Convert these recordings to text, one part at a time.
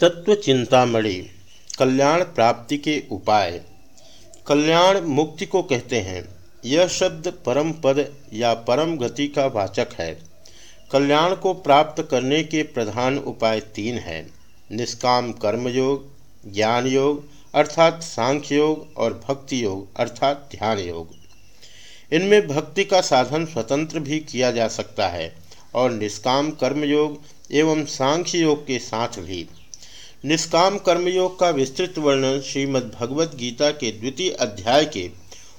तत्व चिंतामणि कल्याण प्राप्ति के उपाय। कल्याण मुक्ति को कहते हैं। यह शब्द परम पद या परम गति का वाचक है। कल्याण को प्राप्त करने के प्रधान उपाय तीन हैं। निष्काम कर्म योग ज्ञान योग अर्थात सांख्य योग और भक्ति योग अर्थात ध्यान योग इनमें भक्ति का साधन स्वतंत्र भी किया जा सकता है और निष्काम कर्म योग एवं सांख्य योग के साथ भी। निष्काम कर्मयोग का विस्तृत वर्णन श्रीमद् भगवद गीता के द्वितीय अध्याय के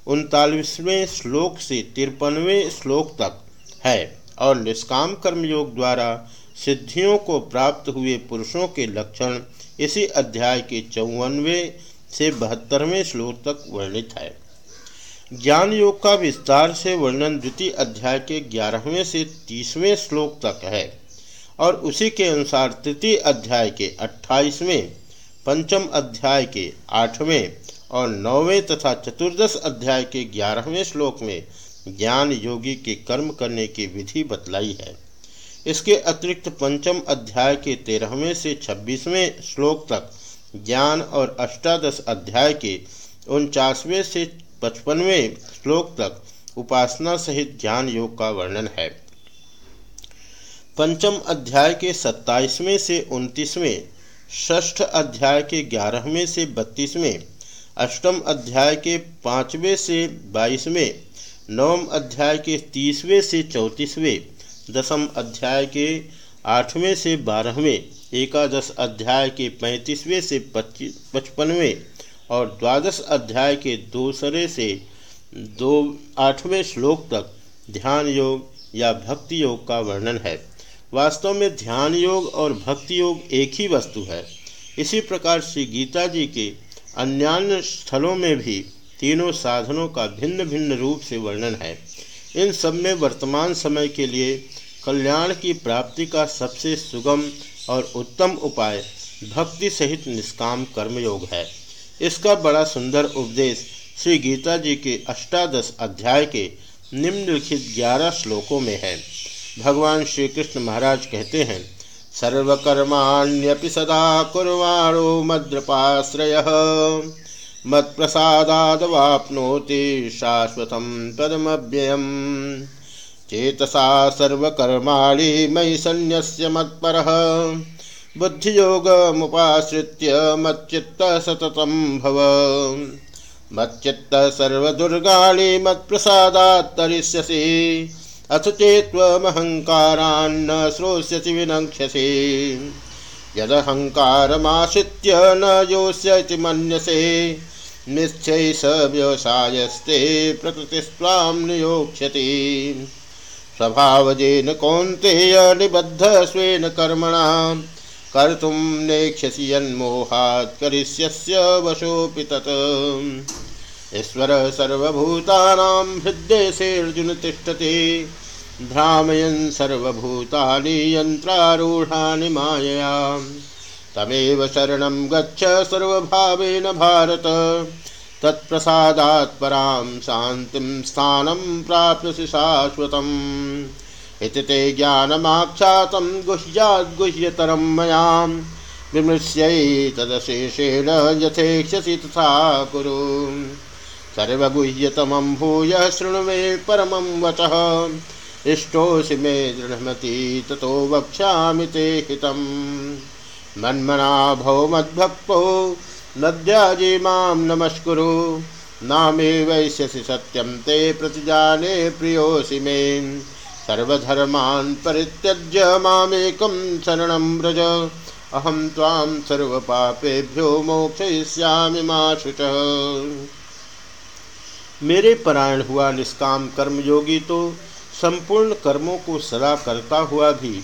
उनतालीसवें श्लोक से तिरपनवें श्लोक तक है और निष्काम कर्मयोग द्वारा सिद्धियों को प्राप्त हुए पुरुषों के लक्षण इसी अध्याय के चौवनवें से बहत्तरवें श्लोक तक वर्णित है। ज्ञान योग का विस्तार से वर्णन द्वितीय अध्याय के ग्यारहवें से तीसवें श्लोक तक है। और उसी के अनुसार तृतीय अध्याय के अट्ठाईसवें, पंचम अध्याय के आठवें और नौवें तथा चतुर्दश अध्याय के ग्यारहवें श्लोक में ज्ञान योगी के कर्म करने की विधि बतलाई है। इसके अतिरिक्त पंचम अध्याय के तेरहवें से छब्बीसवें श्लोक तक ज्ञान और अष्टादश अध्याय के उनचासवें से पचपनवें श्लोक तक उपासना सहित ज्ञान योग का वर्णन है। पंचम अध्याय के सत्ताईसवें से उनतीसवें, षष्ठ अध्याय के ग्यारहवें से बत्तीसवें, अष्टम अध्याय के पाँचवें से बाईसवें, नवम अध्याय के तीसवें से चौंतीसवें, दसम अध्याय के आठवें से बारहवें, एकादश अध्याय के पैंतीसवें से पच्चीस पचपनवें और द्वादश अध्याय के दूसरे से दो, आठवें श्लोक तक ध्यान योग या भक्ति योग का वर्णन है। वास्तव में ध्यान योग और भक्ति योग एक ही वस्तु है। इसी प्रकार श्री गीता जी के अन्यान्य स्थलों में भी तीनों साधनों का भिन्न भिन्न रूप से वर्णन है। इन सब में वर्तमान समय के लिए कल्याण की प्राप्ति का सबसे सुगम और उत्तम उपाय भक्ति सहित निष्काम कर्मयोग है। इसका बड़ा सुंदर उपदेश श्री गीता जी के अष्टादश अध्याय के निम्नलिखित ग्यारह श्लोकों में है। भगवान श्री कृष्ण महाराज कहते हैं, सर्वकर्माण्यपि सदा कुर्वाणो मद्रपाश्रय। मत्प्रसादादवाप्नोति शाश्वत पदमव्ययम् चेतसा सर्वकर्माणि मयि सन्न्यस्य मत्परः। बुद्धियोगमुपाश्रित्य मच्चित्त सततं भव। मच्चित्त सर्वदुर्गाणि मत्प्रसादात् तरिष्यसि। अथ चेत्वमहङ्कारान्न श्रोष्यसि विनक्ष्यसि यदहङ्कारमाश्रित्य न योष्यति मन्यसे निश्चय स व्यवसायस्ते प्रकृतिस्त्वां नियोक्ष्यति। स्वभावजेन कौन्तेय निबद्ध स्वेन कर्मणा, कर्तुं नेक्ष्यसि यन्मोहात् करिष्यस्य तत्। ईश्वर सर्वभूतानां हृदयसेऽर्जुन तिष्ठति। भ्रामयन् सर्वभूतानि यन्त्रारूढानि मायया तमेव शरणं गच्छ सर्वभावेन भारत। तत्प्रसादात् परां शान्तिं स्थानं प्राप्स्यसि शाश्वतम्। इति ते ज्ञानमाख्यातं गुह्याद्गुह्यतरं मया विमृश्यै तदशेषेण यथेक्षसि तथा कुरु। सर्वगुह्यतमं भूय शृणु मे परमं वचः। इष्टोऽसि मे दृढमति, ततो वक्ष्यामि ते हितं मन्मना भव मद्भक्तो, नद्याजी माँ नमस्कुरु। नामे वैश्यसि सत्यं, ते प्रतिजाने प्रियोऽसि मे। सर्वधर्मान् परित्यज्य मामेकं शरणं व्रज। अहं त्वां सर्वपापेभ्यो मोक्षयिष्यामि मा शुचः मेरे परायण हुआ निष्काम कर्मयोगी तो संपूर्ण कर्मों को सदा करता हुआ भी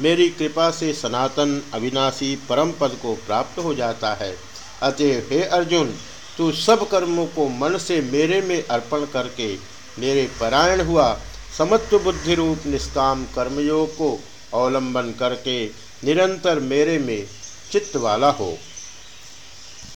मेरी कृपा से सनातन अविनाशी परम पद को प्राप्त हो जाता है। अतः हे अर्जुन, तू सब कर्मों को मन से मेरे में अर्पण करके मेरे परायण हुआ समत्व बुद्धि रूप निष्काम कर्मयोग को अवलंबन करके निरंतर मेरे में चित्त वाला हो।